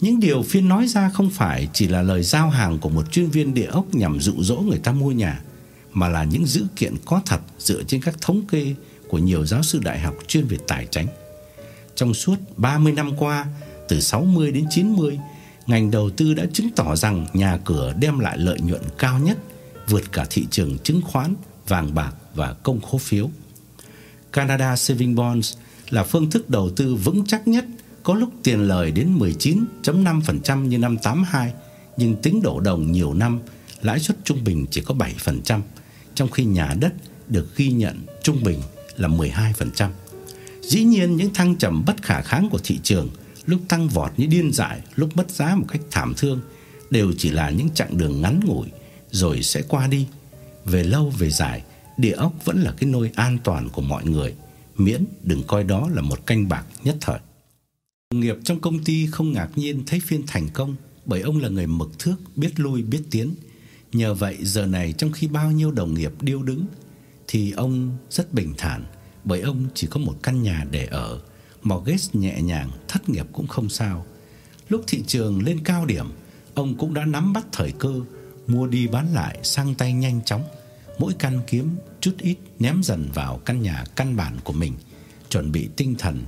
Những điều phiên nói ra không phải chỉ là lời giao hàng của một chuyên viên địa ốc nhằm dụ dỗ người ta mua nhà, mà là những dữ kiện có thật dựa trên các thống kê của nhiều giáo sư đại học chuyên về tài chính. Trong suốt 30 năm qua, từ 60 đến 90, ngành đầu tư đã chứng tỏ rằng nhà cửa đem lại lợi nhuận cao nhất, vượt cả thị trường chứng khoán, vàng bạc và công khố phiếu. Canada Saving Bonds là phương thức đầu tư vững chắc nhất có lúc tiền lời đến 19.5% như năm 82, nhưng tính đổ đồng nhiều năm, lãi suất trung bình chỉ có 7%, trong khi nhà đất được ghi nhận trung bình là 12%. Dĩ nhiên những thăng trầm bất khả kháng của thị trường, lúc tăng vọt như điên dại, lúc mất giá một cách thảm thương đều chỉ là những chặng đường ngắn ngủi rồi sẽ qua đi. Về lâu về dài, địa ốc vẫn là cái nôi an toàn của mọi người, miễn đừng coi đó là một canh bạc nhất thời. Đồng nghiệp trong công ty không ngạc nhiên thấy phiên thành công bởi ông là người mực thước, biết lui biết tiến. Nhờ vậy giờ này trong khi bao nhiêu đồng nghiệp điêu đứng thì ông rất bình thản bởi ông chỉ có một căn nhà để ở, mortgage nhẹ nhàng, thất nghiệp cũng không sao. Lúc thị trường lên cao điểm, ông cũng đã nắm bắt thời cơ mua đi bán lại sang tay nhanh chóng, mỗi căn kiếm chút ít ném dần vào căn nhà căn bản của mình, chuẩn bị tinh thần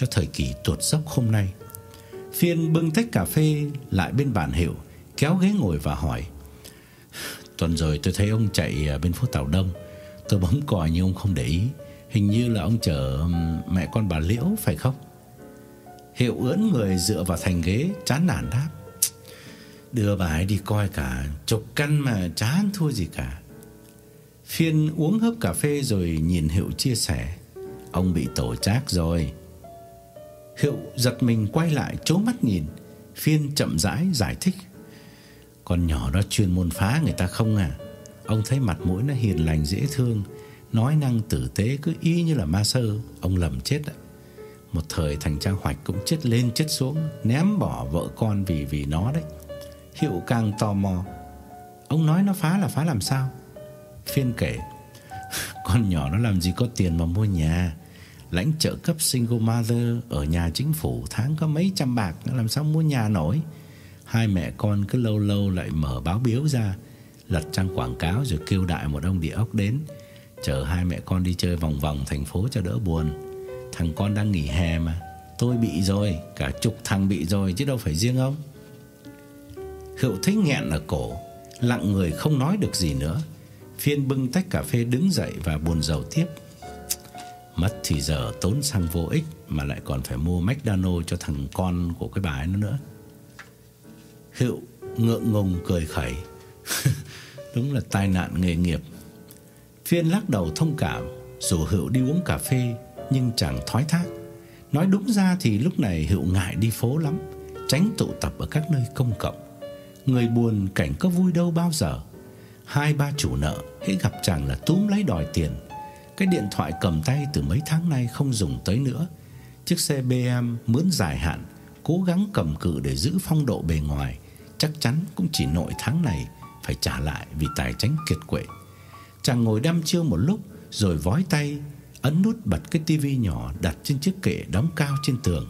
cho thời kỳ tuột dốc hôm nay. Phiên bưng tách cà phê lại bên bàn hiệu, kéo ghế ngồi và hỏi: "Tuần rồi tôi thấy ông chạy à, bên phố Tàu Đông, tôi bấm còi nhưng ông không để ý, hình như là ông chở mẹ con bà Liễu phải không?" Hiệu ướn người dựa vào thành ghế, chán nản đáp: "Đưa bà ấy đi coi cả chục căn mà chán thua gì cả." Phiên uống hớp cà phê rồi nhìn Hiệu chia sẻ: "Ông bị tổ trác rồi." Hiệu giật mình quay lại chố mắt nhìn, phiên chậm rãi giải thích. Con nhỏ đó chuyên môn phá người ta không à? Ông thấy mặt mũi nó hiền lành dễ thương, nói năng tử tế cứ y như là ma sơ, ông lầm chết đấy. Một thời thành Trang Hoạch cũng chết lên chết xuống, ném bỏ vợ con vì vì nó đấy. Hiệu càng tò mò. Ông nói nó phá là phá làm sao? Phiên kể, con nhỏ nó làm gì có tiền mà mua nhà lãnh trợ cấp single mother ở nhà chính phủ tháng có mấy trăm bạc làm sao mua nhà nổi. Hai mẹ con cứ lâu lâu lại mở báo biếu ra, lật trang quảng cáo rồi kêu đại một ông địa ốc đến, chở hai mẹ con đi chơi vòng vòng thành phố cho đỡ buồn. Thằng con đang nghỉ hè mà, tôi bị rồi, cả chục thằng bị rồi chứ đâu phải riêng ông. Hữu thích nghẹn ở cổ, lặng người không nói được gì nữa. Phiên bưng tách cà phê đứng dậy và buồn rầu tiếp. Mất thì giờ tốn xăng vô ích mà lại còn phải mua McDonald cho thằng con của cái bà ấy nữa. Hiệu ngượng ngùng cười khẩy. Đúng là tai nạn nghề nghiệp. Phiên lắc đầu thông cảm, dù Hữu đi uống cà phê nhưng chẳng thoái thác. Nói đúng ra thì lúc này Hữu ngại đi phố lắm, tránh tụ tập ở các nơi công cộng. Người buồn cảnh có vui đâu bao giờ. Hai ba chủ nợ hễ gặp chàng là túm lấy đòi tiền cái điện thoại cầm tay từ mấy tháng nay không dùng tới nữa. Chiếc xe BM mướn dài hạn, cố gắng cầm cự để giữ phong độ bề ngoài, chắc chắn cũng chỉ nội tháng này phải trả lại vì tài chính kiệt quệ. Chàng ngồi đăm chiêu một lúc rồi vói tay ấn nút bật cái tivi nhỏ đặt trên chiếc kệ đóng cao trên tường.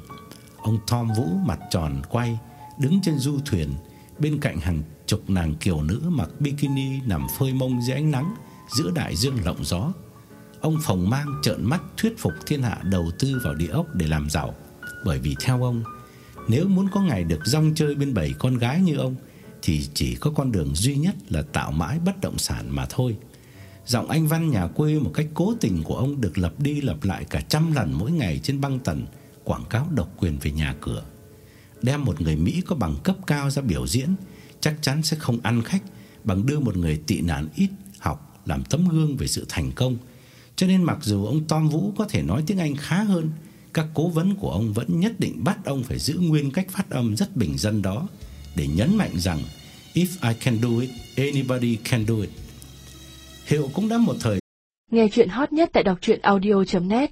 Ông Tom Vũ mặt tròn quay, đứng trên du thuyền, bên cạnh hàng chục nàng kiều nữ mặc bikini nằm phơi mông dưới ánh nắng giữa đại dương lộng gió. Ông Phòng Mang trợn mắt thuyết phục thiên hạ đầu tư vào địa ốc để làm giàu, bởi vì theo ông, nếu muốn có ngày được rong chơi bên bảy con gái như ông thì chỉ có con đường duy nhất là tạo mãi bất động sản mà thôi. Giọng anh văn nhà quê một cách cố tình của ông được lặp đi lặp lại cả trăm lần mỗi ngày trên băng tần quảng cáo độc quyền về nhà cửa. Đem một người Mỹ có bằng cấp cao ra biểu diễn chắc chắn sẽ không ăn khách bằng đưa một người tị nạn ít học làm tấm gương về sự thành công cho nên mặc dù ông Tom Vũ có thể nói tiếng Anh khá hơn, các cố vấn của ông vẫn nhất định bắt ông phải giữ nguyên cách phát âm rất bình dân đó để nhấn mạnh rằng If I can do it, anybody can do it. Hiệu cũng đã một thời Nghe chuyện hot nhất tại đọc truyện audio.net